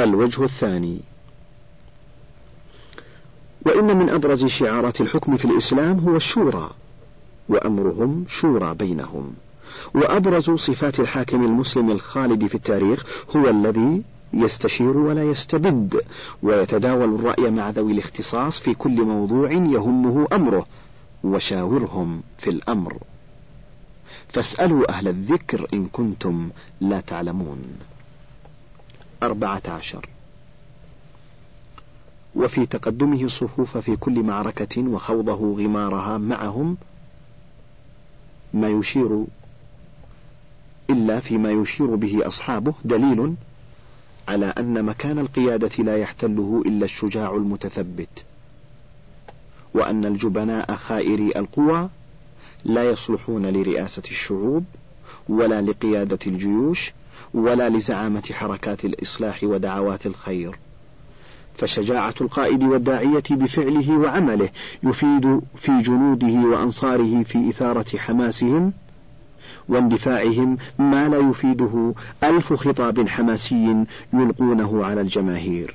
الوجه الثاني. وإن من أبرز شعارات الحكم في الإسلام هو الشورى وأمرهم شورى بينهم. وأبرز صفات الحاكم المسلم الخالد في التاريخ هو الذي يستشير ولا يستبد ويتداول الرأي مع ذوي الاختصاص في كل موضوع يهمه أمره وشاورهم في الأمر. فاسألوا أهل الذكر إن كنتم لا تعلمون. أربعة عشر. وفي تقدمه الصفوف في كل معركة وخوضه غمارها معهم ما يشير إلا فيما يشير به أصحابه دليل على أن مكان القيادة لا يحتله إلا الشجاع المتثبت وأن الجبناء خائري القوى لا يصلحون لرئاسة الشعوب ولا لقيادة الجيوش ولا لزعامة حركات الإصلاح ودعوات الخير. فشجاعة القائد والداعية بفعله وعمله يفيد في جنوده وأنصاره في إثارة حماسهم واندفاعهم ما لا يفيده ألف خطاب حماسي يلقونه على الجماهير.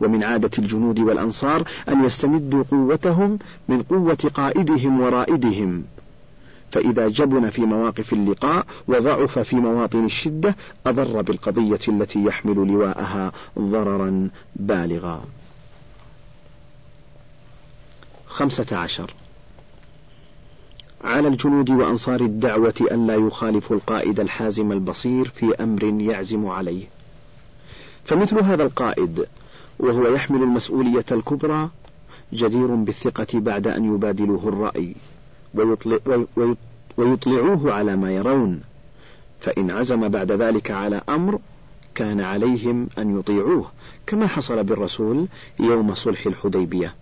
ومن عادة الجنود والأنصار أن يستمدوا قوتهم من قوة قائدهم ورائدهم. فإذا جبن في مواقف اللقاء وضعف في مواطن الشدة أضر بالقضية التي يحمل لواءها ضررا بالغا. خمسة عشر. على الجنود وأنصار الدعوة أن لا يخالفوا القائد الحازم البصير في أمر يعزم عليه. فمثل هذا القائد وهو يحمل المسؤولية الكبرى جدير بالثقة بعد أن يبادلوه الرأي. ويطلع ويطلعوه على ما يرون. فإن عزم بعد ذلك على أمر كان عليهم أن يطيعوه كما حصل بالرسول يوم صلح الحديبية.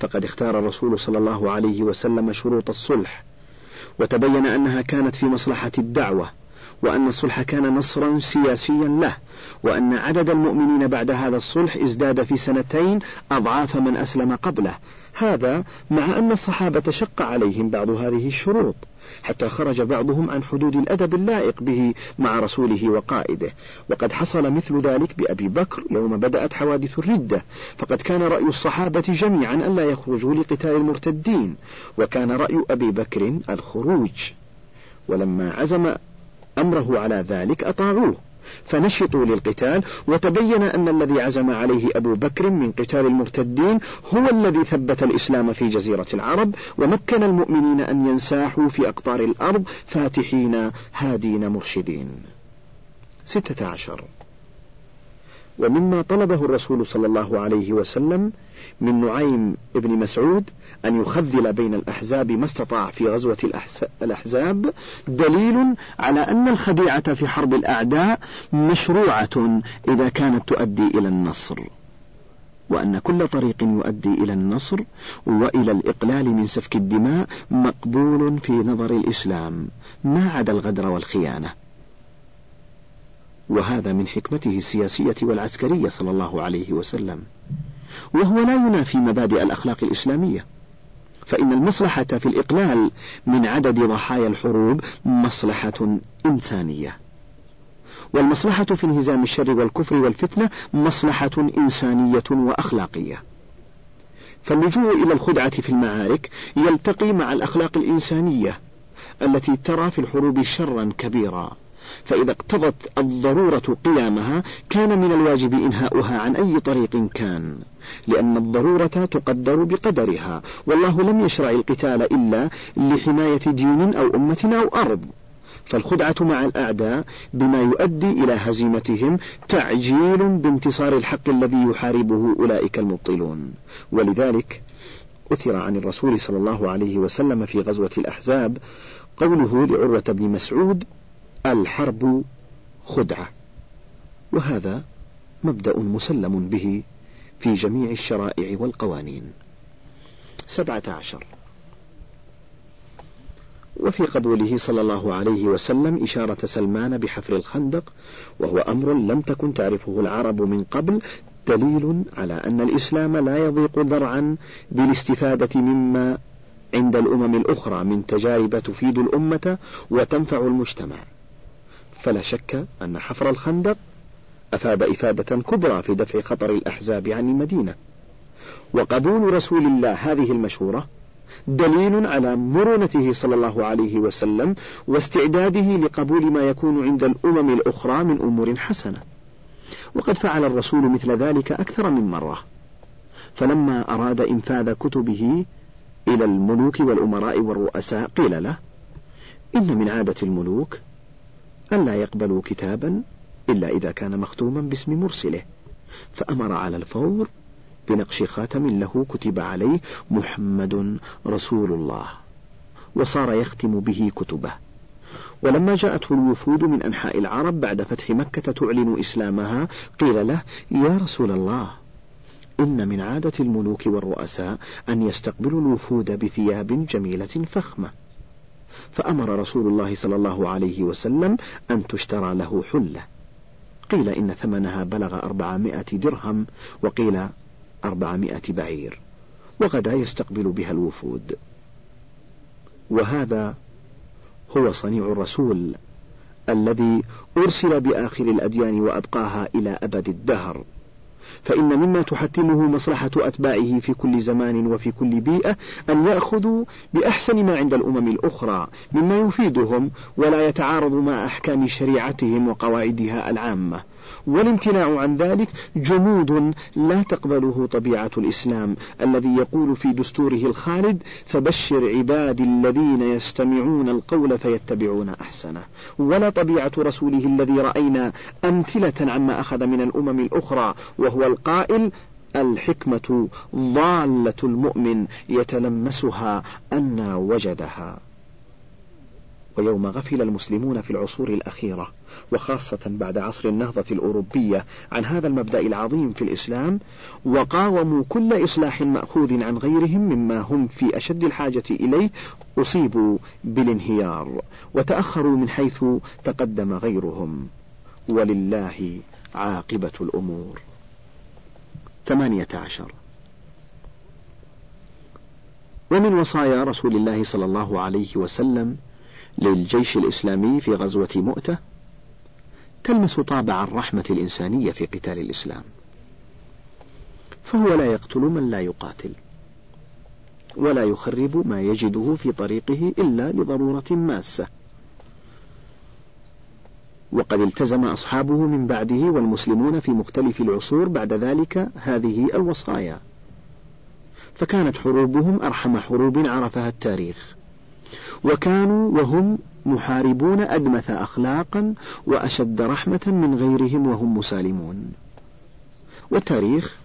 فقد اختار الرسول صلى الله عليه وسلم شروط الصلح وتبين أنها كانت في مصلحة الدعوة وأن الصلح كان نصرا سياسيا له وأن عدد المؤمنين بعد هذا الصلح ازداد في سنتين أضعاف من أسلم قبله هذا مع أن الصحابة شق عليهم بعض هذه الشروط حتى خرج بعضهم عن حدود الأدب اللائق به مع رسوله وقائده. وقد حصل مثل ذلك بأبي بكر يوم بدأت حوادث الردة. فقد كان رأي الصحابة جميعا ألا يخرجوا لقتال المرتدين وكان رأي أبي بكر الخروج. ولما عزم أمره على ذلك أطاعوه. فنشطوا للقتال وتبين أن الذي عزم عليه أبو بكر من قتال المرتدين هو الذي ثبت الإسلام في جزيرة العرب ومكن المؤمنين أن ينساحوا في أقطار الأرض فاتحين هادين مرشدين. ستة عشر. ومما طلبه الرسول صلى الله عليه وسلم من نعيم ابن مسعود أن يخذل بين الأحزاب ما استطاع في غزوة الأحزاب دليل على أن الخديعة في حرب الأعداء مشروعة إذا كانت تؤدي إلى النصر وأن كل طريق يؤدي إلى النصر وإلى الإقلال من سفك الدماء مقبول في نظر الإسلام ما عدا الغدر والخيانة. وهذا من حكمته السياسية والعسكرية صلى الله عليه وسلم. وهو لا ينافي مبادئ الأخلاق الإسلامية. فإن المصلحة في الإقلال من عدد ضحايا الحروب مصلحة إنسانية. والمصلحة في انهزام الشر والكفر والفتنة مصلحة إنسانية وأخلاقية. فاللجوء إلى الخدعة في المعارك يلتقي مع الأخلاق الإنسانية التي ترى في الحروب شرا كبيرا. فإذا اقتضت الضرورة قيامها كان من الواجب إنهاؤها عن أي طريق كان لأن الضرورة تقدر بقدرها والله لم يشرع القتال إلا لحماية دين أو أمة أو أرض. فالخدعة مع الأعداء بما يؤدي إلى هزيمتهم تعجيل بانتصار الحق الذي يحاربه أولئك المبطلون. ولذلك أثر عن الرسول صلى الله عليه وسلم في غزوة الأحزاب قوله لعروة بن مسعود الحرب خدعة. وهذا مبدأ مسلم به في جميع الشرائع والقوانين. سبعة عشر. وفي قبوله صلى الله عليه وسلم إشارة سلمان بحفر الخندق وهو أمر لم تكن تعرفه العرب من قبل دليل على أن الإسلام لا يضيق ذرعا بالاستفادة مما عند الأمم الأخرى من تجارب تفيد الأمة وتنفع المجتمع. فلا شك أن حفر الخندق أفاد إفادة كبرى في دفع خطر الأحزاب عن المدينة. وقبول رسول الله هذه المشورة دليل على مرونته صلى الله عليه وسلم واستعداده لقبول ما يكون عند الأمم الأخرى من أمور حسنة. وقد فعل الرسول مثل ذلك أكثر من مرة. فلما أراد إنفاذ كتبه إلى الملوك والأمراء والرؤساء قيل له إن من عادة الملوك ألا يقبلوا كتابا إلا إذا كان مختوما باسم مرسله. فأمر على الفور بنقش خاتم له كتب عليه محمد رسول الله وصار يختم به كتبه. ولما جاءته الوفود من أنحاء العرب بعد فتح مكة تعلن إسلامها قيل له يا رسول الله إن من عادة الملوك والرؤساء أن يستقبلوا الوفود بثياب جميلة فخمة. فأمر رسول الله صلى الله عليه وسلم أن تشترى له حلة. قيل إن ثمنها بلغ أربعمائة درهم وقيل أربعمائة بعير وغدا يستقبل بها الوفود. وهذا هو صنيع الرسول الذي أرسل بآخر الأديان وأبقاها إلى أبد الدهر. فإن مما تحتمه مصلحة أتباعه في كل زمان وفي كل بيئة أن يأخذوا بأحسن ما عند الأمم الأخرى مما يفيدهم ولا يتعارض مع أحكام شريعتهم وقواعدها العامة. والامتناع عن ذلك جمود لا تقبله طبيعة الإسلام الذي يقول في دستوره الخالد فبشر عبادي الذين يستمعون القول فيتبعون أحسنه ولا طبيعة رسوله الذي رأينا أمثلة عما أخذ من الأمم الأخرى وهو القائل الحكمة ضالة المؤمن يتلمسها أن وجدها ويوم غفل المسلمون في العصور الأخيرة وخاصة بعد عصر النهضة الأوروبية عن هذا المبدأ العظيم في الإسلام وقاوموا كل إصلاح مأخوذ عن غيرهم مما هم في أشد الحاجة إليه أصيبوا بالانهيار وتأخروا من حيث تقدم غيرهم. ولله عاقبة الأمور. ثمانية عشر. ومن وصايا رسول الله صلى الله عليه وسلم للجيش الإسلامي في غزوة مؤتة تلمس طابع الرحمة الإنسانية في قتال الإسلام. فهو لا يقتل من لا يقاتل ولا يخرب ما يجده في طريقه إلا لضرورة ماسة. وقد التزم أصحابه من بعده والمسلمون في مختلف العصور بعد ذلك هذه الوصايا. فكانت حروبهم أرحم حروب عرفها التاريخ. وكانوا وهم محاربون أدمث أخلاقا وأشد رحمة من غيرهم وهم مسالمون. والتاريخ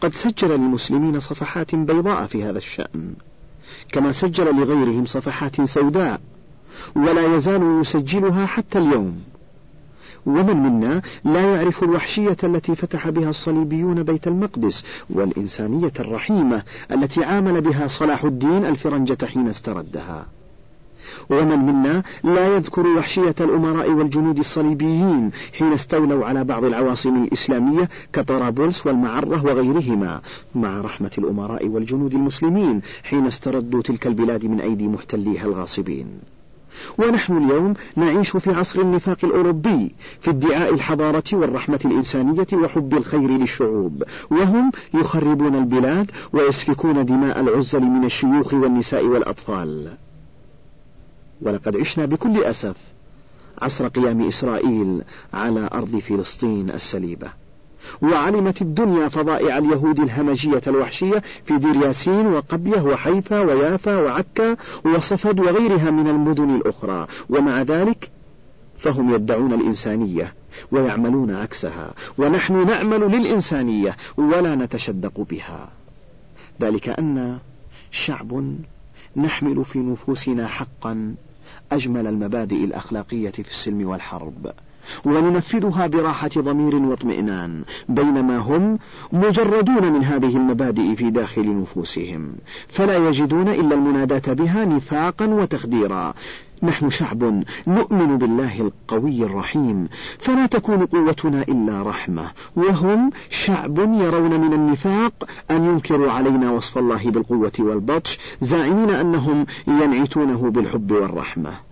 قد سجل للمسلمين صفحات بيضاء في هذا الشأن كما سجل لغيرهم صفحات سوداء ولا يزال يسجلها حتى اليوم. ومن منا لا يعرف الوحشية التي فتح بها الصليبيون بيت المقدس والإنسانية الرحيمة التي عامل بها صلاح الدين الفرنجة حين استردها. ومن منا لا يذكر وحشية الأمراء والجنود الصليبيين حين استولوا على بعض العواصم الإسلامية كطرابلس والمعرة وغيرهما مع رحمة الأمراء والجنود المسلمين حين استردوا تلك البلاد من أيدي محتليها الغاصبين. ونحن اليوم نعيش في عصر النفاق الأوروبي في ادعاء الحضارة والرحمة الإنسانية وحب الخير للشعوب وهم يخربون البلاد ويسفكون دماء العزل من الشيوخ والنساء والأطفال. ولقد عشنا بكل أسف عصر قيام إسرائيل على أرض فلسطين السليبة. وعلمت الدنيا فضائع اليهود الهمجية الوحشية في دير ياسين وقبية وحيفا ويافا وعكا وصفد وغيرها من المدن الأخرى. ومع ذلك فهم يدعون الإنسانية ويعملون عكسها. ونحن نعمل للإنسانية ولا نتشدق بها. ذلك أن شعب نحمل في نفوسنا حقا أجمل المبادئ الأخلاقية في السلم والحرب. وننفذها براحة ضمير واطمئنان بينما هم مجردون من هذه المبادئ في داخل نفوسهم. فلا يجدون إلا المناداة بها نفاقا وتخديرا. نحن شعب نؤمن بالله القوي الرحيم فلا تكون قوتنا إلا رحمة وهم شعب يرون من النفاق أن ينكروا علينا وصف الله بالقوة والبطش زاعمين أنهم ينعتونه بالحب والرحمة.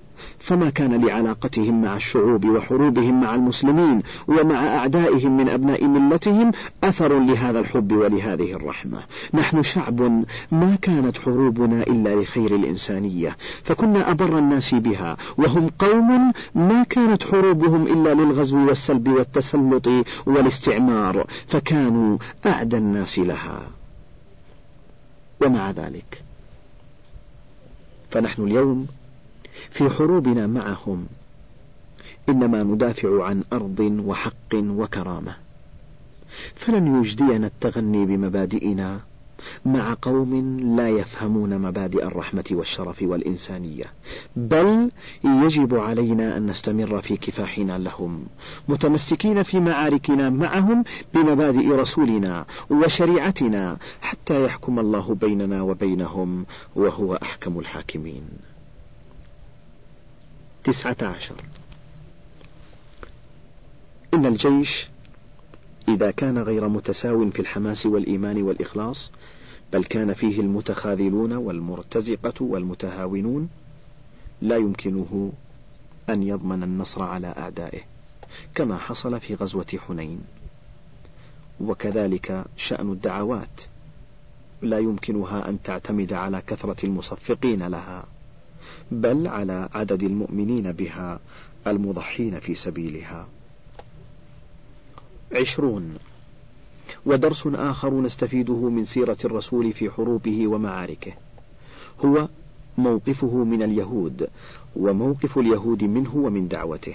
فما كان لعلاقتهم مع الشعوب وحروبهم مع المسلمين ومع أعدائهم من أبناء ملتهم أثر لهذا الحب ولهذه الرحمة. نحن شعب ما كانت حروبنا إلا لخير الإنسانية فكنا أبر الناس بها وهم قوم ما كانت حروبهم إلا للغزو والسلب والتسلط والاستعمار فكانوا أعدى الناس لها. ومع ذلك فنحن اليوم في حروبنا معهم. إنما ندافع عن أرض وحق وكرامة. فلن يجدينا التغني بمبادئنا مع قوم لا يفهمون مبادئ الرحمة والشرف والإنسانية، بل يجب علينا أن نستمر في كفاحنا لهم، متمسكين في معاركنا معهم بمبادئ رسولنا وشريعتنا، حتى يحكم الله بيننا وبينهم وهو أحكم الحاكمين. تسعة عشر. إن الجيش إذا كان غير متساو في الحماس والإيمان والإخلاص بل كان فيه المتخاذلون والمرتزقة والمتهاونون لا يمكنه أن يضمن النصر على أعدائه كما حصل في غزوة حنين. وكذلك شأن الدعوات لا يمكنها أن تعتمد على كثرة المصفقين لها. بل على عدد المؤمنين بها المضحين في سبيلها. عشرون. ودرس آخر نستفيده من سيرة الرسول في حروبه ومعاركه. هو موقفه من اليهود وموقف اليهود منه ومن دعوته.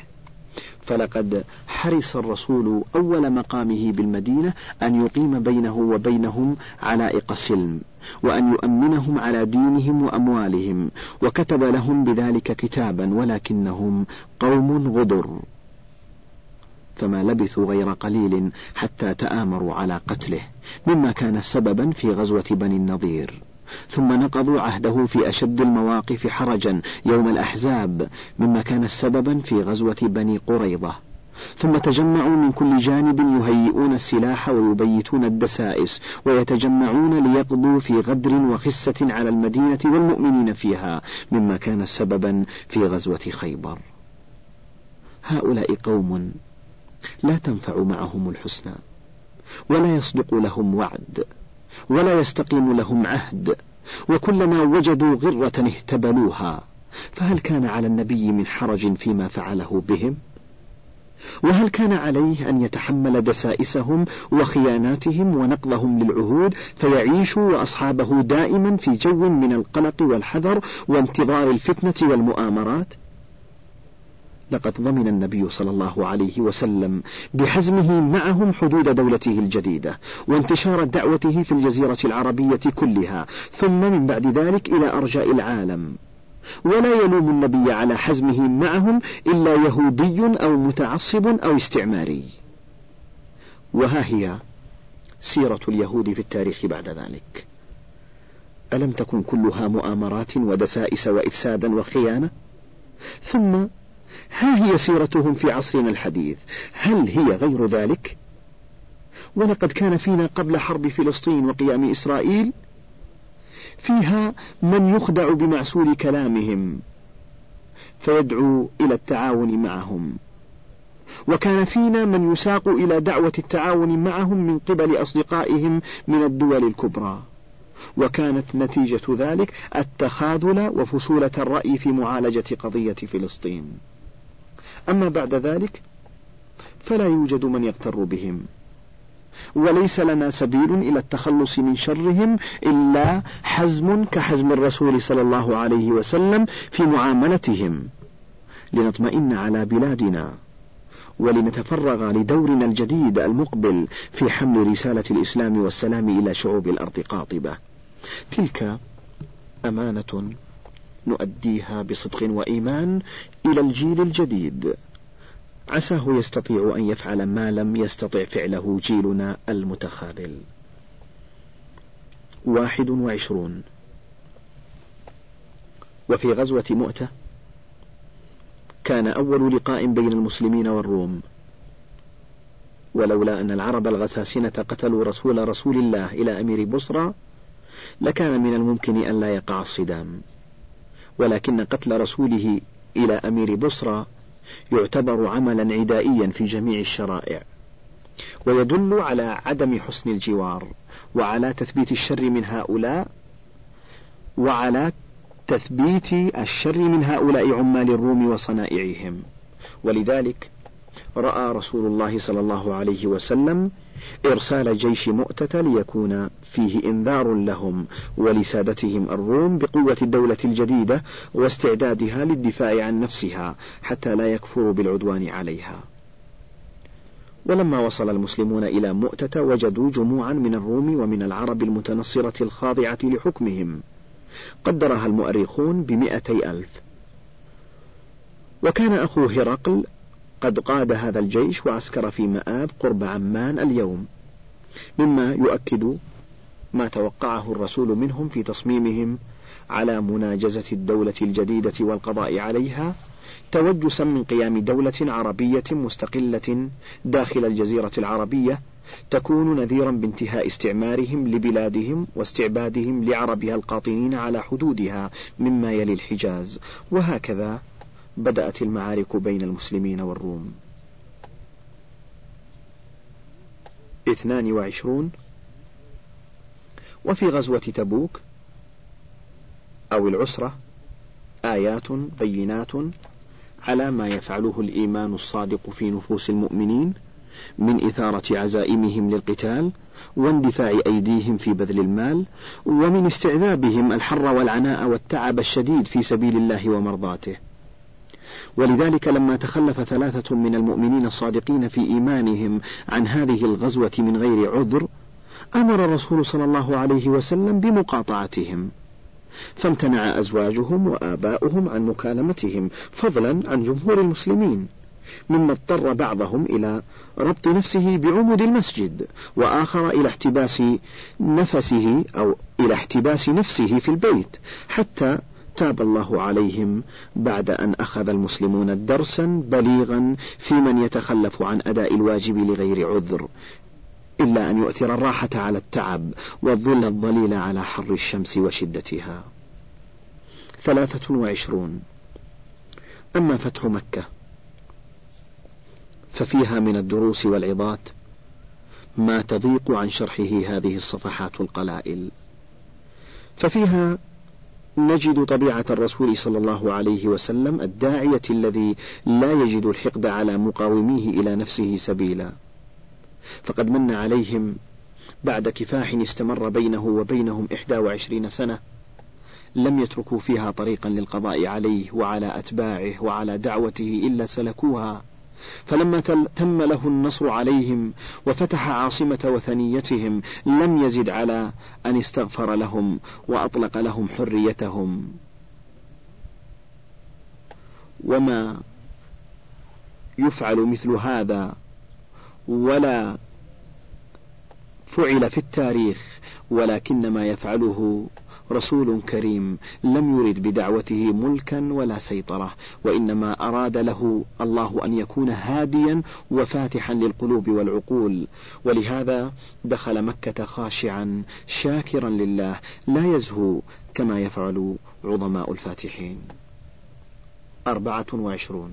فلقد حرص الرسول أول مقامه بالمدينة أن يقيم بينه وبينهم علائق السلم. وأن يؤمنهم على دينهم وأموالهم وكتب لهم بذلك كتابا ولكنهم قوم غدر. فما لبثوا غير قليل حتى تآمروا على قتله مما كان سببا في غزوة بني النضير. ثم نقضوا عهده في أشد المواقف حرجا يوم الأحزاب مما كان سببا في غزوة بني قريظة. ثم تجمعوا من كل جانب يهيئون السلاح ويبيتون الدسائس ويتجمعون ليقضوا في غدر وخسة على المدينة والمؤمنين فيها مما كان سببا في غزوة خيبر. هؤلاء قوم لا تنفع معهم الحسنى ولا يصدق لهم وعد ولا يستقيم لهم عهد وكلما وجدوا غرة اهتبلوها. فهل كان على النبي من حرج فيما فعله بهم؟ وهل كان عليه أن يتحمل دسائسهم وخياناتهم ونقضهم للعهود فيعيش وأصحابه دائما في جو من القلق والحذر وانتظار الفتنة والمؤامرات؟ لقد ضمن النبي صلى الله عليه وسلم بحزمه معهم حدود دولته الجديدة وانتشار دعوته في الجزيرة العربية كلها ثم من بعد ذلك إلى أرجاء العالم. ولا يلوم النبي على حزمه معهم إلا يهودي أو متعصب أو استعماري. وها هي سيرة اليهود في التاريخ بعد ذلك. ألم تكن كلها مؤامرات ودسائس وإفسادا وخيانة؟ ثم ها هي سيرتهم في عصرنا الحديث؟ هل هي غير ذلك؟ ولقد كان فينا قبل حرب فلسطين وقيام إسرائيل فيها من يخدع بمعسول كلامهم فيدعو إلى التعاون معهم. وكان فينا من يساق إلى دعوة التعاون معهم من قبل أصدقائهم من الدول الكبرى. وكانت نتيجة ذلك التخاذل وفصولة الرأي في معالجة قضية فلسطين. أما بعد ذلك فلا يوجد من يغتر بهم. وليس لنا سبيل إلى التخلص من شرهم إلا حزم كحزم الرسول صلى الله عليه وسلم في معاملتهم. لنطمئن على بلادنا ولنتفرغ لدورنا الجديد المقبل في حمل رسالة الإسلام والسلام إلى شعوب الأرض قاطبة. تلك أمانة نؤديها بصدق وإيمان إلى الجيل الجديد. عساه يستطيع أن يفعل ما لم يستطع فعله جيلنا المتخاذل. واحد وعشرون. وفي غزوة مؤتة كان أول لقاء بين المسلمين والروم. ولولا أن العرب الغساسنة قتلوا رسول رسول الله إلى أمير بصرى لكان من الممكن أن لا يقع الصدام. ولكن قتل رسوله إلى أمير بصرى يعتبر عملا عدائيا في جميع الشرائع ويدل على عدم حسن الجوار وعلى تثبيت الشر من هؤلاء وعلى تثبيت الشر من هؤلاء عمال الروم وصنائعهم. ولذلك رأى رسول الله صلى الله عليه وسلم إرسال جيش مؤتة ليكون فيه إنذار لهم ولسادتهم الروم بقوة الدولة الجديدة واستعدادها للدفاع عن نفسها حتى لا يكفروا بالعدوان عليها. ولما وصل المسلمون إلى مؤتة وجدوا جموعا من الروم ومن العرب المتنصرة الخاضعة لحكمهم قدرها المؤرخون بمئتي ألف وكان أخو هرقل قد قاد هذا الجيش وعسكر في مآب قرب عمان اليوم مما يؤكد ما توقعه الرسول منهم في تصميمهم على مناجزة الدولة الجديدة والقضاء عليها توجسا من قيام دولة عربية مستقلة داخل الجزيرة العربية تكون نذيرا بانتهاء استعمارهم لبلادهم واستعبادهم لعربها القاطنين على حدودها مما يلي الحجاز. وهكذا بدأت المعارك بين المسلمين والروم. اثنان وعشرون. وفي غزوة تبوك أو العسرة آيات بينات على ما يفعله الإيمان الصادق في نفوس المؤمنين من إثارة عزائمهم للقتال واندفاع أيديهم في بذل المال ومن استعذابهم الحر والعناء والتعب الشديد في سبيل الله ومرضاته. ولذلك لما تخلف ثلاثة من المؤمنين الصادقين في إيمانهم عن هذه الغزوة من غير عذر أمر الرسول صلى الله عليه وسلم بمقاطعتهم فامتنع أزواجهم وآباؤهم عن مكالمتهم فضلا عن جمهور المسلمين مما اضطر بعضهم إلى ربط نفسه بعمود المسجد وآخر إلى احتباس نفسه أو إلى احتباس نفسه في البيت حتى تاب الله عليهم بعد أن أخذ المسلمون درسا بليغا في من يتخلف عن أداء الواجب لغير عذر إلا أن يؤثر الراحة على التعب والظل الظليل على حر الشمس وشدتها. ثلاثة وعشرون. أما فتح مكة ففيها من الدروس والعظات ما تضيق عن شرحه هذه الصفحات القلائل. ففيها نجد طبيعة الرسول صلى الله عليه وسلم الداعية الذي لا يجد الحقد على مقاوميه إلى نفسه سبيلا. فقد من عليهم بعد كفاح استمر بينه وبينهم إحدى وعشرين سنة لم يتركوا فيها طريقا للقضاء عليه وعلى أتباعه وعلى دعوته إلا سلكوها فلما تم له النصر عليهم وفتح عاصمة وثنيتهم لم يزد على أن استغفر لهم وأطلق لهم حريتهم. وما يفعل مثل هذا ولا فعل في التاريخ ولكن ما يفعله رسول كريم لم يرد بدعوته ملكا ولا سيطرة وإنما أراد له الله أن يكون هاديا وفاتحا للقلوب والعقول. ولهذا دخل مكة خاشعا شاكرا لله لا يزهو كما يفعل عظماء الفاتحين. أربعة وعشرون.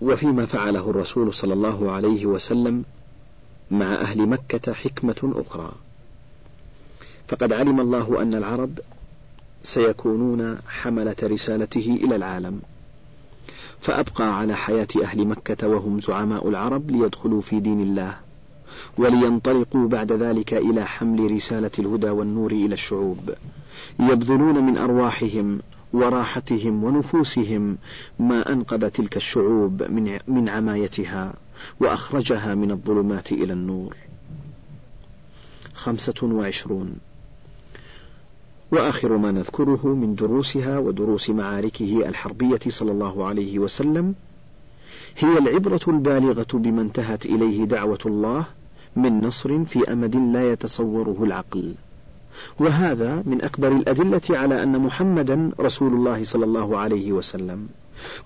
وفيما فعله الرسول صلى الله عليه وسلم مع أهل مكة حكمة أخرى. فقد علم الله أن العرب سيكونون حملة رسالته إلى العالم فأبقى على حياة أهل مكة وهم زعماء العرب ليدخلوا في دين الله ولينطلقوا بعد ذلك إلى حمل رسالة الهدى والنور إلى الشعوب يبذلون من أرواحهم وراحتهم ونفوسهم ما أنقذ تلك الشعوب من من عمايتها وأخرجها من الظلمات إلى النور. خمسة وعشرون وآخر ما نذكره من دروسها ودروس معاركه الحربية صلى الله عليه وسلم هي العبرة البالغة بما انتهت إليه دعوة الله من نصر في أمد لا يتصوره العقل. وهذا من أكبر الأدلة على أن محمدا رسول الله صلى الله عليه وسلم.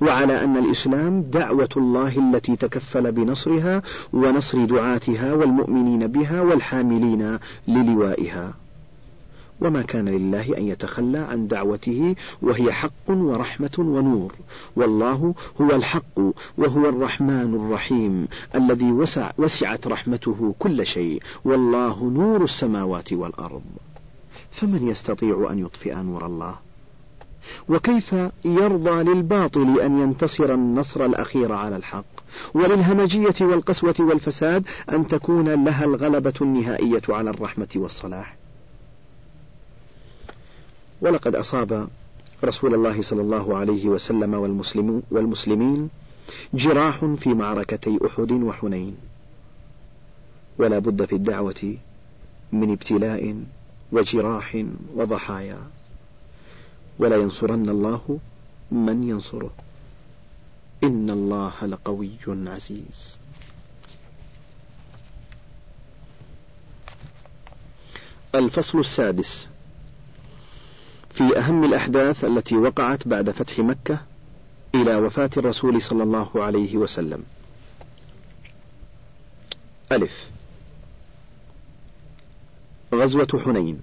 وعلى أن الإسلام دعوة الله التي تكفل بنصرها ونصر دعاتها والمؤمنين بها والحاملين للوائها. وما كان لله أن يتخلى عن دعوته وهي حق ورحمة ونور. والله هو الحق وهو الرحمن الرحيم الذي وسع وسعت رحمته كل شيء. والله نور السماوات والأرض. فمن يستطيع أن يطفئ نور الله؟ وكيف يرضى للباطل أن ينتصر النصر الأخير على الحق؟ وللهمجية والقسوة والفساد أن تكون لها الغلبة النهائية على الرحمة والصلاح. ولقد أصاب رسول الله صلى الله عليه وسلم والمسلمين جراح في معركتي أحد وحنين. ولا بد في الدعوة من ابتلاء وجراح وضحايا. ولا ينصرن الله من ينصره. إن الله لقوي عزيز. الفصل السادس. في أهم الأحداث التي وقعت بعد فتح مكة إلى وفاة الرسول صلى الله عليه وسلم. ألف. غزوة حنين.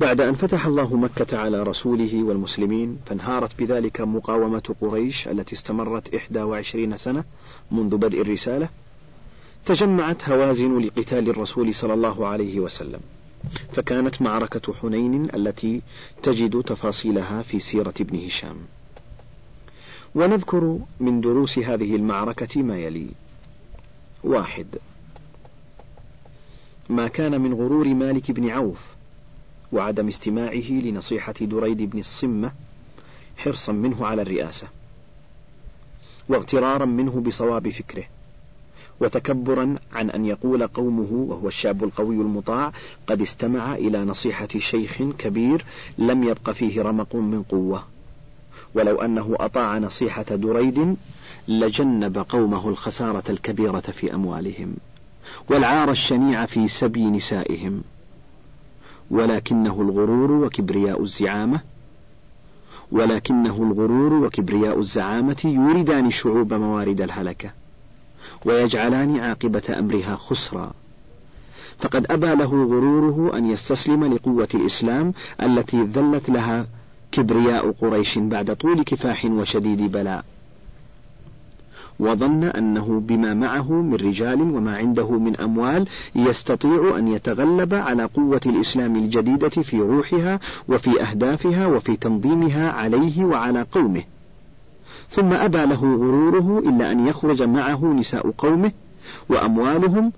بعد أن فتح الله مكة على رسوله والمسلمين فانهارت بذلك مقاومة قريش التي استمرت إحدى وعشرين سنة منذ بدء الرسالة تجمعت هوازن لقتال الرسول صلى الله عليه وسلم. فكانت معركة حنين التي تجد تفاصيلها في سيرة ابن هشام. ونذكر من دروس هذه المعركة ما يلي. واحد. ما كان من غرور مالك بن عوف وعدم استماعه لنصيحة دريد بن الصمة حرصا منه على الرئاسة واغترارا منه بصواب فكره. وتكبرا عن أن يقول قومه وهو الشاب القوي المطاع قد استمع إلى نصيحة شيخ كبير لم يبق فيه رمق من قوة. ولو أنه أطاع نصيحة دريد لجنب قومه الخسارة الكبيرة في أموالهم والعار الشنيع في سبي نسائهم. ولكنه الغرور وكبرياء الزعامة ولكنه الغرور وكبرياء الزعامة يوردان الشعوب موارد الهلكة. ويجعلان عاقبة أمرها خسرا. فقد أبى له غروره أن يستسلم لقوة الإسلام التي ذلت لها كبرياء قريش بعد طول كفاح وشديد بلاء. وظن أنه بما معه من رجال وما عنده من أموال يستطيع أن يتغلب على قوة الإسلام الجديدة في روحها وفي أهدافها وفي تنظيمها عليه وعلى قومه. ثم أبى له غروره إلا أن يخرج معه نساء قومه وأموالهم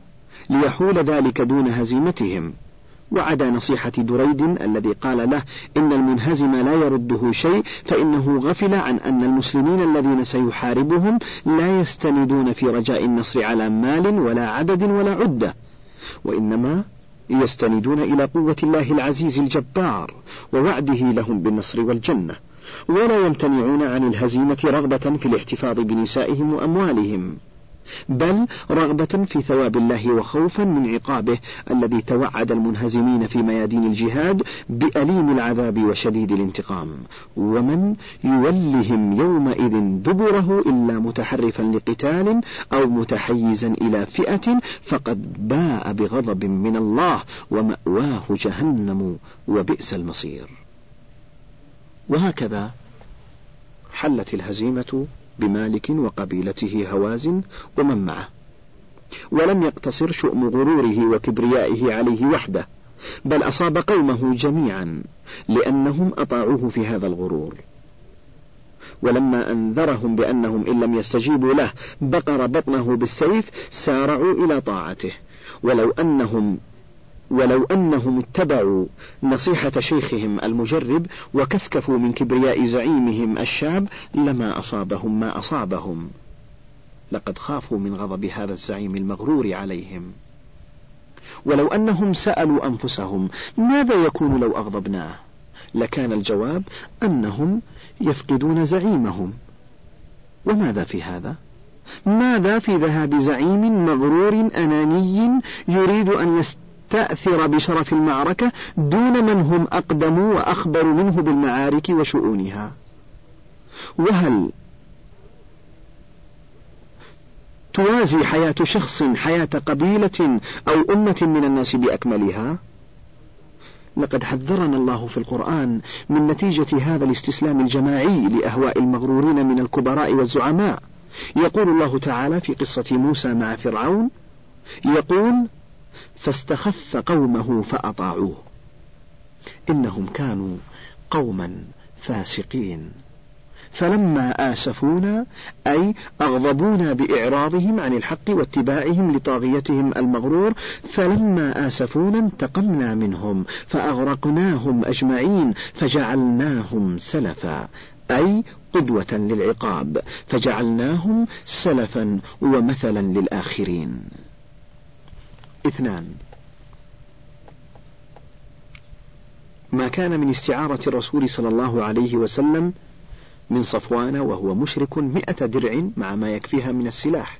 ليحول ذلك دون هزيمتهم. وعدا نصيحة دريد الذي قال له إن المنهزم لا يرده شيء فإنه غفل عن أن المسلمين الذين سيحاربهم لا يستندون في رجاء النصر على مال ولا عدد ولا عدة وإنما يستندون إلى قوة الله العزيز الجبار ووعده لهم بالنصر والجنة. ولا يمتنعون عن الهزيمة رغبة في الاحتفاظ بنسائهم وأموالهم بل رغبة في ثواب الله وخوفا من عقابه الذي توعد المنهزمين في ميادين الجهاد بأليم العذاب وشديد الانتقام. ومن يولهم يومئذ دبره إلا متحرفا لقتال أو متحيزا إلى فئة فقد باء بغضب من الله ومأواه جهنم وبئس المصير. وهكذا. حلت الهزيمة بمالك وقبيلته هوازن ومن معه. ولم يقتصر شؤم غروره وكبريائه عليه وحده بل أصاب قومه جميعا لأنهم أطاعوه في هذا الغرور. ولما أنذرهم بأنهم إن لم يستجيبوا له بقر بطنه بالسيف سارعوا إلى طاعته. ولو أنهم ولو أنهم اتبعوا نصيحة شيخهم المجرب وكفكفوا من كبرياء زعيمهم الشاب لما أصابهم ما أصابهم. لقد خافوا من غضب هذا الزعيم المغرور عليهم. ولو أنهم سألوا أنفسهم ماذا يكون لو أغضبناه؟ لكان الجواب أنهم يفقدون زعيمهم. وماذا في هذا؟ ماذا في ذهاب زعيم مغرور أناني يريد أن يست تأثر بشرف المعركة دون من هم أقدم وأخبر منه بالمعارك وشؤونها. وهل توازي حياة شخص حياة قبيلة أو أمة من الناس بأكملها؟ لقد حذرنا الله في القرآن من نتيجة هذا الاستسلام الجماعي لأهواء المغرورين من الكبراء والزعماء. يقول الله تعالى في قصة موسى مع فرعون يقول فاستخف قومه فأطاعوه. إنهم كانوا قوما فاسقين. فلما آسفونا أي أغضبونا بإعراضهم عن الحق واتباعهم لطاغيتهم المغرور فلما آسفونا انتقمنا منهم فأغرقناهم أجمعين فجعلناهم سلفا أي قدوة للعقاب فجعلناهم سلفا ومثلا للآخرين. اثنان. ما كان من استعارة الرسول صلى الله عليه وسلم من صفوان وهو مشرك مئة درع مع ما يكفيها من السلاح.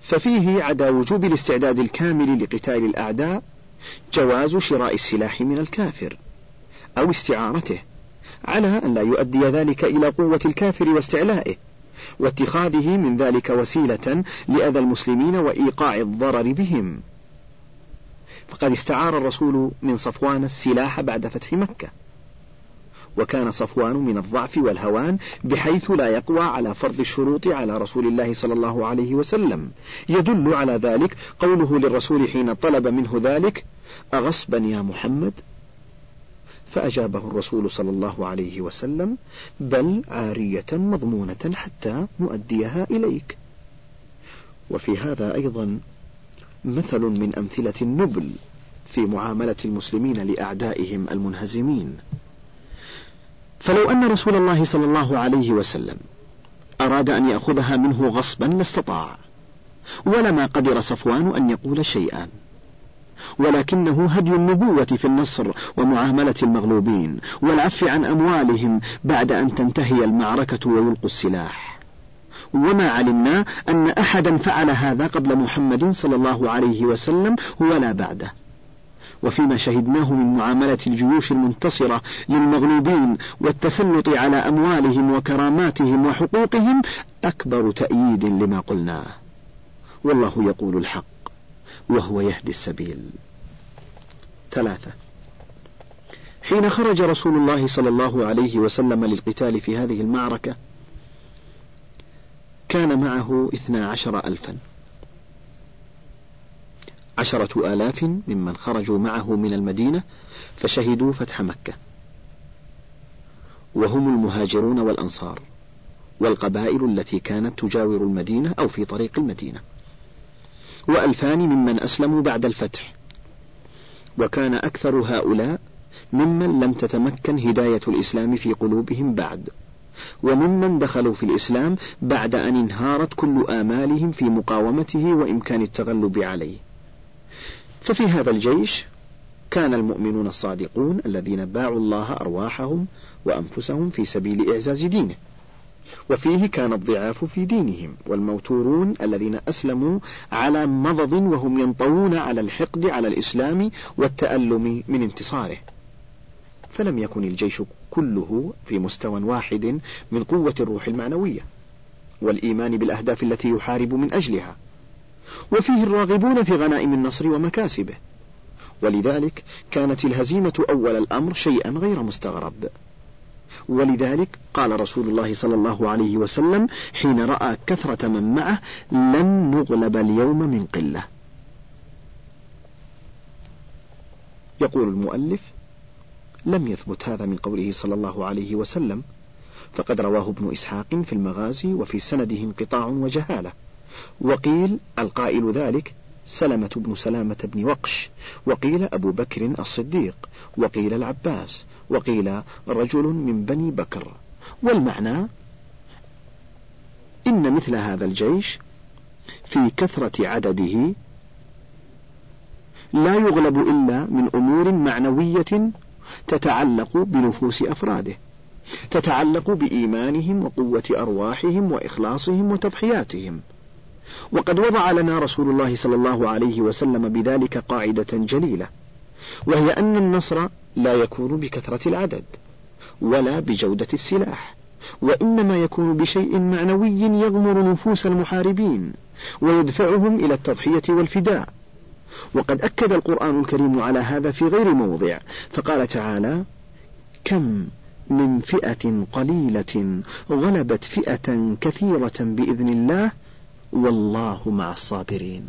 ففيه عدا وجوب الاستعداد الكامل لقتال الأعداء جواز شراء السلاح من الكافر أو استعارته على أن لا يؤدي ذلك إلى قوة الكافر واستعلائه واتخاذه من ذلك وسيلة لأذى المسلمين وإيقاع الضرر بهم. فقد استعار الرسول من صفوان السلاح بعد فتح مكة. وكان صفوان من الضعف والهوان بحيث لا يقوى على فرض الشروط على رسول الله صلى الله عليه وسلم. يدل على ذلك قوله للرسول حين طلب منه ذلك أغصبا يا محمد؟ فأجابه الرسول صلى الله عليه وسلم بل عارية مضمونة حتى نؤديها إليك. وفي هذا أيضا مثل من أمثلة النبل في معاملة المسلمين لأعدائهم المنهزمين. فلو أن رسول الله صلى الله عليه وسلم أراد أن يأخذها منه غصبا لاستطاع ولما قدر صفوان أن يقول شيئا. ولكنه هدي النبوة في النصر ومعاملة المغلوبين والعف عن أموالهم بعد أن تنتهي المعركة ويلقوا السلاح. وما علمنا أن أحدا فعل هذا قبل محمد صلى الله عليه وسلم ولا بعده. وفيما شهدناه من معاملة الجيوش المنتصرة للمغلوبين والتسلط على أموالهم وكراماتهم وحقوقهم أكبر تأييد لما قلناه والله يقول الحق وهو يهدي السبيل. ثلاثة. حين خرج رسول الله صلى الله عليه وسلم للقتال في هذه المعركة كان معه اثنا عشر ألفا. عشرة آلاف ممن خرجوا معه من المدينة فشهدوا فتح مكة. وهم المهاجرون والأنصار والقبائل التي كانت تجاور المدينة أو في طريق المدينة. وألفان ممن أسلموا بعد الفتح. وكان أكثر هؤلاء ممن لم تتمكن هداية الإسلام في قلوبهم بعد. وممن دخلوا في الإسلام بعد أن انهارت كل آمالهم في مقاومته وإمكان التغلب عليه. ففي هذا الجيش كان المؤمنون الصادقون الذين باعوا الله أرواحهم وأنفسهم في سبيل إعزاز دينه. وفيه كان الضعاف في دينهم والموتورون الذين أسلموا على مضض وهم ينطوون على الحقد على الإسلام والتألم من انتصاره. فلم يكن الجيش كله في مستوى واحد من قوة الروح المعنوية والإيمان بالأهداف التي يحارب من أجلها. وفيه الراغبون في غنائم النصر ومكاسبه. ولذلك كانت الهزيمة أول الأمر شيئا غير مستغرب. ولذلك قال رسول الله صلى الله عليه وسلم حين رأى كثرة من معه لن نغلب اليوم من قلة. يقول المؤلف لم يثبت هذا من قوله صلى الله عليه وسلم فقد رواه ابن إسحاق في المغازي وفي سنده انقطاع وجهالة. وقيل القائل ذلك سلمة بن سلامة بن وقش وقيل أبو بكر الصديق وقيل العباس وقيل رجل من بني بكر. والمعنى إن مثل هذا الجيش في كثرة عدده لا يغلب إلا من أمور معنوية تتعلق بنفوس أفراده تتعلق بإيمانهم وقوة أرواحهم وإخلاصهم وتضحياتهم. وقد وضع لنا رسول الله صلى الله عليه وسلم بذلك قاعدة جليلة وهي أن النصر لا يكون بكثرة العدد ولا بجودة السلاح وإنما يكون بشيء معنوي يغمر نفوس المحاربين ويدفعهم إلى التضحية والفداء. وقد أكد القرآن الكريم على هذا في غير موضع. فقال تعالى كم من فئة قليلة غلبت فئة كثيرة بإذن الله والله مع الصابرين.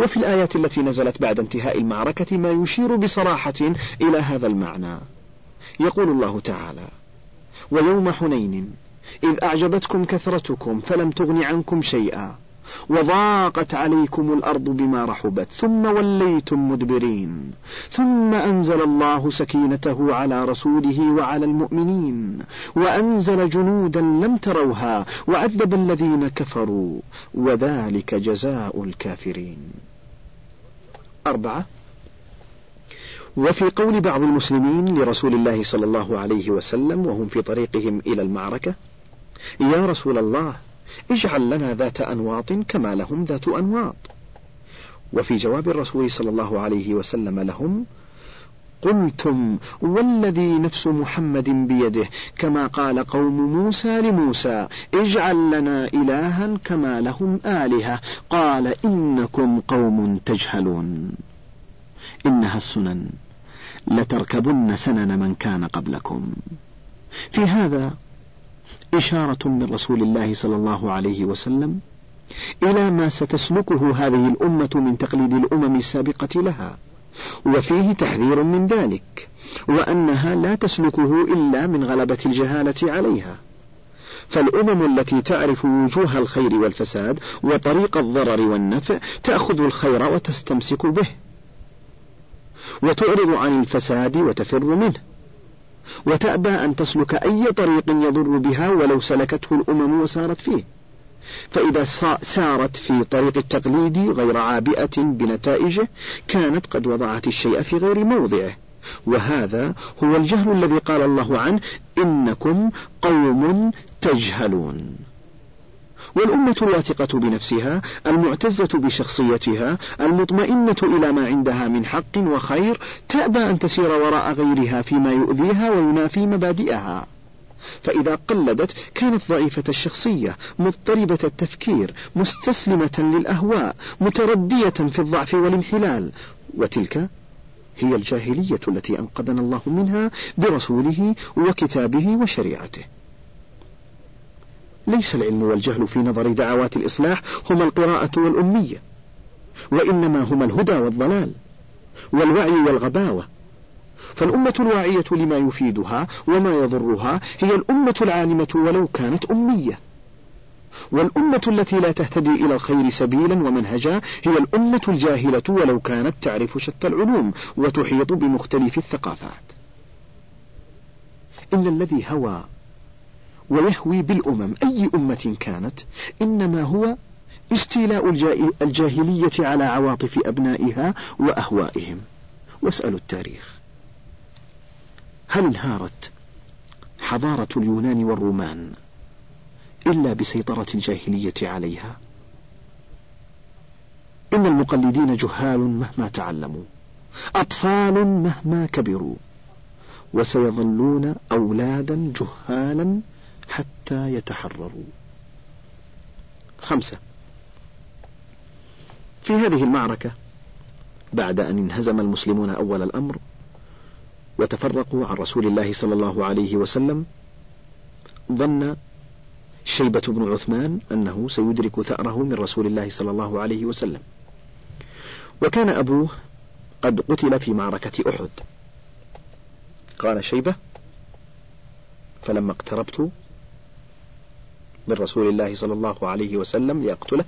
وفي الآيات التي نزلت بعد انتهاء المعركة ما يشير بصراحة إلى هذا المعنى. يقول الله تعالى ويوم حنين إذ أعجبتكم كثرتكم فلم تغن عنكم شيئا. وضاقت عليكم الأرض بما رحبت ثم وليتم مدبرين ثم أنزل الله سكينته على رسوله وعلى المؤمنين وأنزل جنودا لم تروها وعذب الذين كفروا وذلك جزاء الكافرين. أربعة. وفي قول بعض المسلمين لرسول الله صلى الله عليه وسلم وهم في طريقهم إلى المعركة يا رسول الله اجعل لنا ذات أنواط كما لهم ذات أنواط. وفي جواب الرسول صلى الله عليه وسلم لهم قلتم والذي نفس محمد بيده كما قال قوم موسى لموسى اجعل لنا إلها كما لهم آلهة. قال إنكم قوم تجهلون. إنها السنن. لتركبن سنن من كان قبلكم. في هذا إشارة من رسول الله صلى الله عليه وسلم إلى ما ستسلكه هذه الأمة من تقليد الأمم السابقة لها وفيه تحذير من ذلك وأنها لا تسلكه إلا من غلبة الجهالة عليها. فالأمم التي تعرف وجوه الخير والفساد وطريق الضرر والنفع تأخذ الخير وتستمسك به وتعرض عن الفساد وتفر منه. وتأبى أن تسلك أي طريق يضر بها ولو سلكته الأمم وسارت فيه. فإذا سارت في طريق التقليد غير عابئة بنتائجه كانت قد وضعت الشيء في غير موضعه. وهذا هو الجهل الذي قال الله عنه إنكم قوم تجهلون. والأمة الواثقة بنفسها المعتزة بشخصيتها المطمئنة إلى ما عندها من حق وخير تأبى أن تسير وراء غيرها فيما يؤذيها وينافي مبادئها. فإذا قلدت كانت ضعيفة الشخصية مضطربة التفكير مستسلمة للأهواء متردية في الضعف والانحلال. وتلك هي الجاهلية التي أنقذنا الله منها برسوله وكتابه وشريعته. ليس العلم والجهل في نظر دعوات الإصلاح هما القراءة والأمية وإنما هما الهدى والضلال والوعي والغباوة. فالأمة الواعية لما يفيدها وما يضرها هي الأمة العالمة ولو كانت أمية. والأمة التي لا تهتدي إلى الخير سبيلا ومنهجا هي الأمة الجاهلة ولو كانت تعرف شتى العلوم وتحيط بمختلف الثقافات. إن الذي هوى ويهوي بالأمم. أي أمة كانت؟ إنما هو استيلاء الجاهلية على عواطف أبنائها وأهوائهم. واسألوا التاريخ. هل انهارت حضارة اليونان والرومان إلا بسيطرة الجاهلية عليها؟ إن المقلدين جهال مهما تعلموا أطفال مهما كبروا وسيظلون أولادا جهالا حتى يتحرروا. خمسة. في هذه المعركة بعد أن انهزم المسلمون أول الأمر وتفرقوا عن رسول الله صلى الله عليه وسلم ظن شيبة بن عثمان أنه سيدرك ثأره من رسول الله صلى الله عليه وسلم. وكان أبوه قد قتل في معركة أحد. قال شيبة فلما اقتربت من رسول الله صلى الله عليه وسلم ليقتله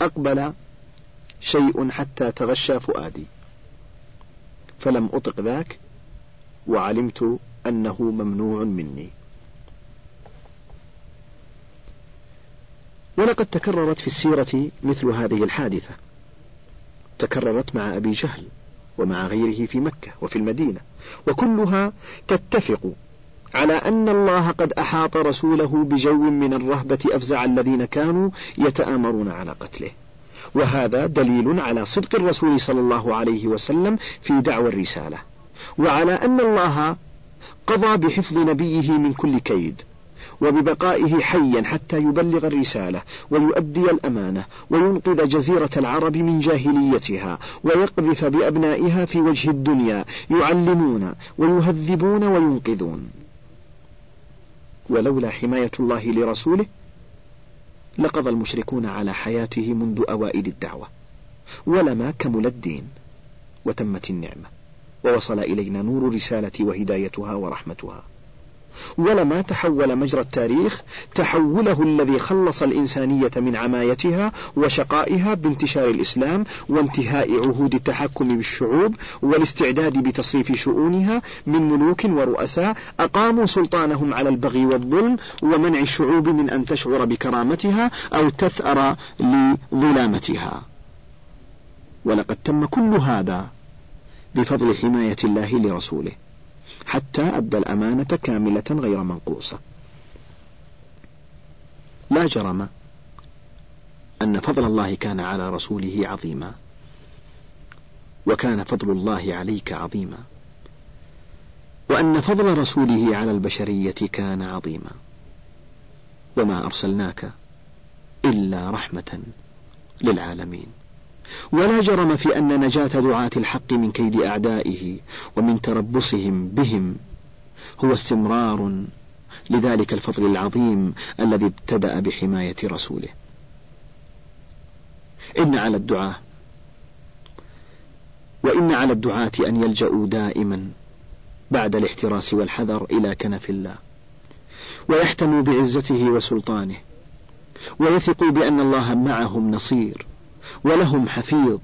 أقبل شيء حتى تغشى فؤادي. فلم أطق ذاك وعلمت أنه ممنوع مني. ولقد تكررت في السيرة مثل هذه الحادثة. تكررت مع أبي جهل ومع غيره في مكة وفي المدينة. وكلها تتفق على أن الله قد أحاط رسوله بجو من الرهبة أفزع الذين كانوا يتآمرون على قتله. وهذا دليل على صدق الرسول صلى الله عليه وسلم في دعوى الرسالة. وعلى أن الله قضى بحفظ نبيه من كل كيد وببقائه حيا حتى يبلغ الرسالة ويؤدي الأمانة وينقذ جزيرة العرب من جاهليتها ويقذف بأبنائها في وجه الدنيا يعلمون ويهذبون وينقذون. ولولا حماية الله لرسوله لقضى المشركون على حياته منذ أوائل الدعوة ولما كمل الدين وتمت النعمة ووصل إلينا نور الرسالة وهدايتها ورحمتها. ولما تحول مجرى التاريخ تحوله الذي خلص الإنسانية من عمايتها وشقائها بانتشار الإسلام وانتهاء عهود التحكم بالشعوب والاستعداد بتصريف شؤونها من ملوك ورؤساء أقاموا سلطانهم على البغي والظلم ومنع الشعوب من أن تشعر بكرامتها أو تثأر لظلامتها. ولقد تم كل هذا بفضل حماية الله لرسوله. حتى أدى الأمانة كاملة غير منقوصة. لا جرم أن فضل الله كان على رسوله عظيما وكان فضل الله عليك عظيما وأن فضل رسوله على البشرية كان عظيما. وما أرسلناك إلا رحمة للعالمين. ولا جرم في أن نجاة دعاة الحق من كيد أعدائه ومن تربصهم بهم. هو استمرار لذلك الفضل العظيم الذي ابتدأ بحماية رسوله. إن على الدعاة وإن على الدعاة أن يلجأوا دائما بعد الاحتراس والحذر إلى كنف الله ويحتموا بعزته وسلطانه ويثقوا بأن الله معهم نصير. ولهم حفيظ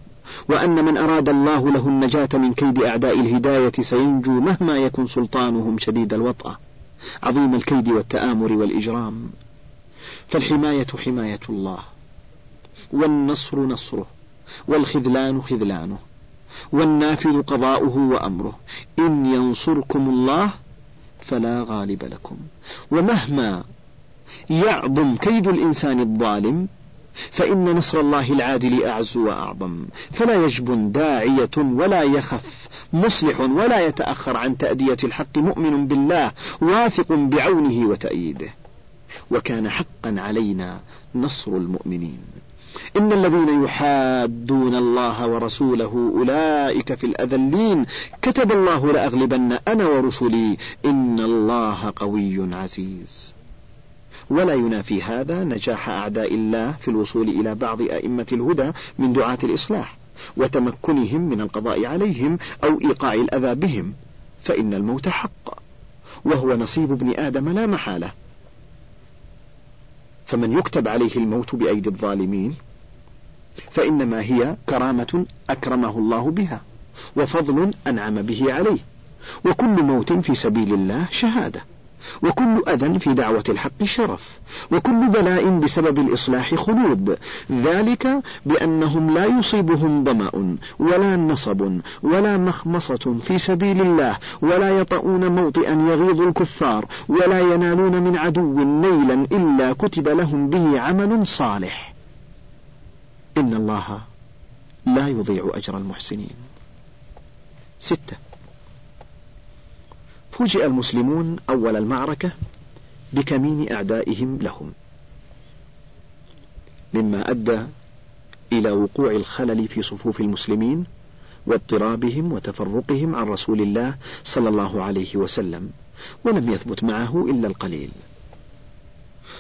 وأن من أراد الله له النجاة من كيد أعداء الهداية سينجو مهما يكن سلطانهم شديد الوطأة عظيم الكيد والتآمر والإجرام. فالحماية حماية الله. والنصر نصره. والخذلان خذلانه. والنافذ قضاؤه وأمره. إن ينصركم الله فلا غالب لكم. ومهما يعظم كيد الإنسان الظالم فإن نصر الله العادل أعز وأعظم. فلا يجبن داعية ولا يخف. مصلح ولا يتأخر عن تأدية الحق مؤمن بالله واثق بعونه وتأييده. وكان حقا علينا نصر المؤمنين. إن الذين يحادون الله ورسوله أولئك في الأذلين. كتب الله لأغلبن أنا ورسلي إن الله قوي عزيز. ولا ينافي هذا نجاح أعداء الله في الوصول إلى بعض أئمة الهدى من دعاة الإصلاح وتمكنهم من القضاء عليهم أو إيقاع الأذى بهم فإن الموت حق وهو نصيب ابن آدم لا محالة. فمن يكتب عليه الموت بأيدي الظالمين فإنما هي كرامة أكرمه الله بها وفضل أنعم به عليه وكل موت في سبيل الله شهادة. وكل أذى في دعوة الحق شرف وكل بلاء بسبب الإصلاح خلود ذلك بأنهم لا يصيبهم ظمأ ولا نصب ولا مخمصة في سبيل الله ولا يطؤون موطئا يغيظ الكفار ولا ينالون من عدو نيلا إلا كتب لهم به عمل صالح. إن الله لا يضيع أجر المحسنين. ستة. فوجئ المسلمون أول المعركة بكمين أعدائهم لهم. مما أدى إلى وقوع الخلل في صفوف المسلمين واضطرابهم وتفرقهم عن رسول الله صلى الله عليه وسلم ولم يثبت معه إلا القليل.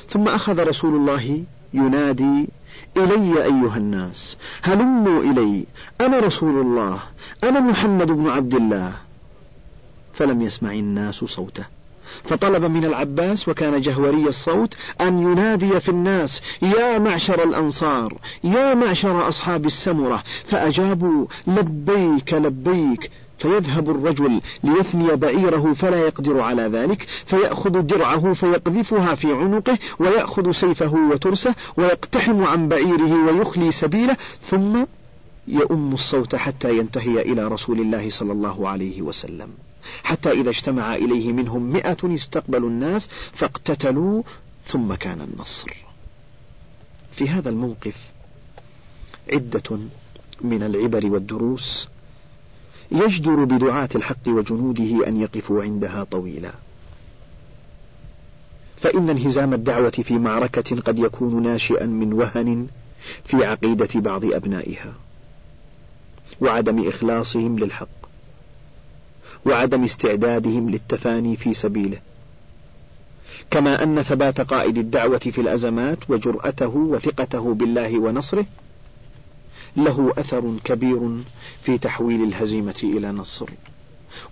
ثم أخذ رسول الله ينادي إلي أيها الناس هلموا إلي أنا رسول الله أنا محمد بن عبد الله فلم يسمع الناس صوته. فطلب من العباس وكان جهوري الصوت أن ينادي في الناس يا معشر الأنصار يا معشر أصحاب السمرة. فأجابوا لبيك لبيك. فيذهب الرجل ليثني بعيره فلا يقدر على ذلك فيأخذ درعه فيقذفها في عنقه ويأخذ سيفه وترسه ويقتحم عن بعيره ويخلي سبيله ثم يؤم الصوت حتى ينتهي إلى رسول الله صلى الله عليه وسلم. حتى إذا اجتمع إليه منهم مئة استقبلوا الناس فاقتتلوا ثم كان النصر. في هذا الموقف عدة من العبر والدروس يجدر بدعاة الحق وجنوده أن يقفوا عندها طويلا. فإن انهزام الدعوة في معركة قد يكون ناشئا من وهن في عقيدة بعض أبنائها وعدم إخلاصهم للحق. وعدم استعدادهم للتفاني في سبيله. كما أن ثبات قائد الدعوة في الأزمات وجرأته وثقته بالله ونصره له أثر كبير في تحويل الهزيمة إلى نصر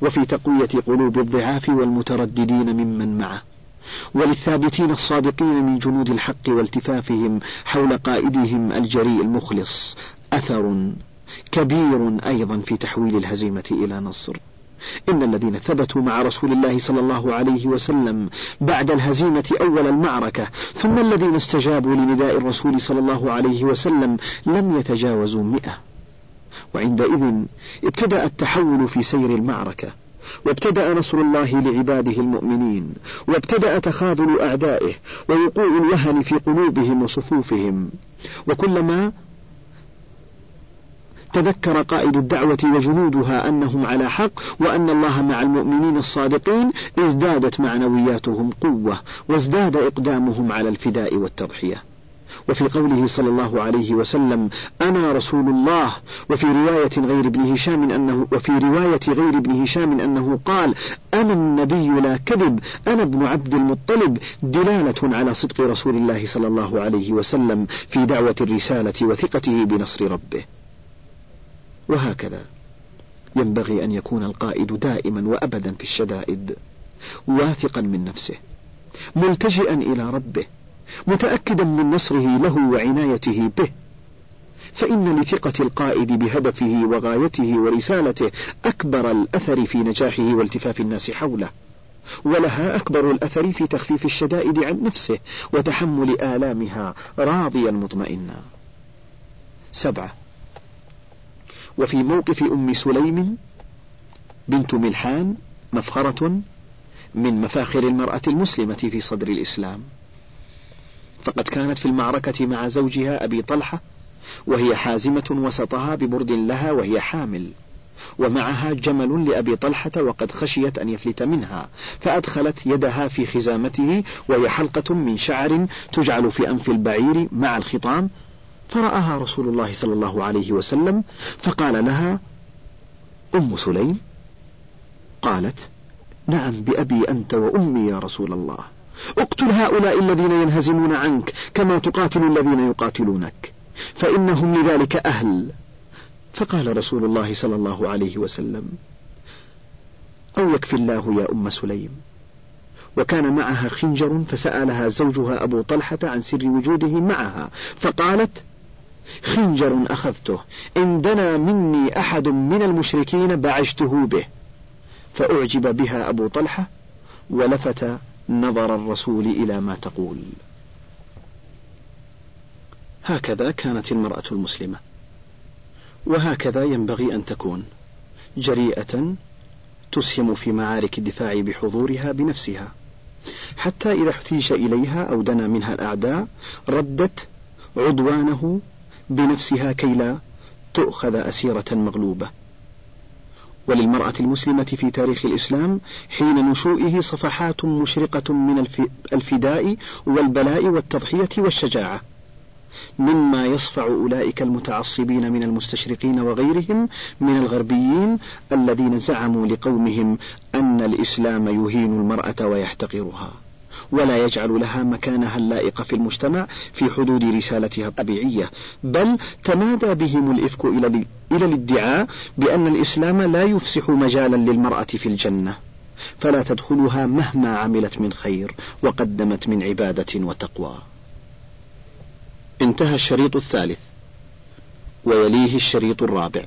وفي تقوية قلوب الضعاف والمترددين ممن معه وللثابتين الصادقين من جنود الحق والتفافهم حول قائدهم الجريء المخلص أثر كبير أيضا في تحويل الهزيمة إلى نصر. إن الذين ثبتوا مع رسول الله صلى الله عليه وسلم بعد الهزيمة أول المعركة ثم الذين استجابوا لنداء الرسول صلى الله عليه وسلم لم يتجاوزوا مئة. وعندئذ ابتدأ التحول في سير المعركة وابتدأ نصر الله لعباده المؤمنين وابتدأ تخاذل أعدائه ووقوع الوهن في قلوبهم وصفوفهم. وكلما تذكر قائد الدعوة وجنودها أنهم على حق وأن الله مع المؤمنين الصادقين ازدادت معنوياتهم قوة وازداد إقدامهم على الفداء والتضحية. وفي قوله صلى الله عليه وسلم أنا رسول الله. وفي رواية غير ابن هشام أنه وفي رواية غير ابن هشام أنه قال أنا النبي لا كذب أنا ابن عبد المطلب دلالة على صدق رسول الله صلى الله عليه وسلم في دعوة الرسالة وثقته بنصر ربه. وهكذا. ينبغي أن يكون القائد دائما وأبدا في الشدائد واثقا من نفسه ملتجئا إلى ربه متأكدا من نصره له وعنايته به. فإن لثقة القائد بهدفه وغايته ورسالته أكبر الأثر في نجاحه والتفاف الناس حوله ولها أكبر الأثر في تخفيف الشدائد عن نفسه وتحمل آلامها راضيا مطمئنا. سبعة. وفي موقف أم سليم بنت ملحان مفخرة من مفاخر المرأة المسلمة في صدر الإسلام. فقد كانت في المعركة مع زوجها أبي طلحة وهي حازمة وسطها ببرد لها وهي حامل ومعها جمل لأبي طلحة وقد خشيت أن يفلت منها فأدخلت يدها في خزامته وهي حلقة من شعر تجعل في أنف البعير مع الخطام فرآها رسول الله صلى الله عليه وسلم فقال لها أم سليم؟ قالت نعم بأبي أنت وأمي يا رسول الله. أقتل هؤلاء الذين ينهزمون عنك كما تقاتل الذين يقاتلونك فإنهم لذلك أهل. فقال رسول الله صلى الله عليه وسلم أو يكفي الله يا أم سليم. وكان معها خنجر فسألها زوجها أبو طلحة عن سر وجوده معها فقالت خنجر أخذته. إن دنا مني أحد من المشركين بعجته به. فأعجب بها أبو طلحة ولفت نظر الرسول إلى ما تقول. هكذا كانت المرأة المسلمة. وهكذا ينبغي أن تكون. جريئة تسهم في معارك الدفاع بحضورها بنفسها. حتى إذا احتيج إليها أو دنا منها الأعداء ردت عدوانه بنفسها كي لا تؤخذ أسيرة مغلوبة. وللمرأة المسلمة في تاريخ الإسلام حين نشوئه صفحات مشرقة من الفداء والبلاء والتضحية والشجاعة. مما يصفع أولئك المتعصبين من المستشرقين وغيرهم من الغربيين الذين زعموا لقومهم أن الإسلام يهين المرأة ويحتقرها. ولا يجعل لها مكانها اللائق في المجتمع في حدود رسالتها الطبيعية بل تمادى بهم الإفك إلى إلى الادعاء بأن الإسلام لا يفسح مجالا للمرأة في الجنة فلا تدخلها مهما عملت من خير وقدمت من عبادة وتقوى. انتهى الشريط الثالث ويليه الشريط الرابع.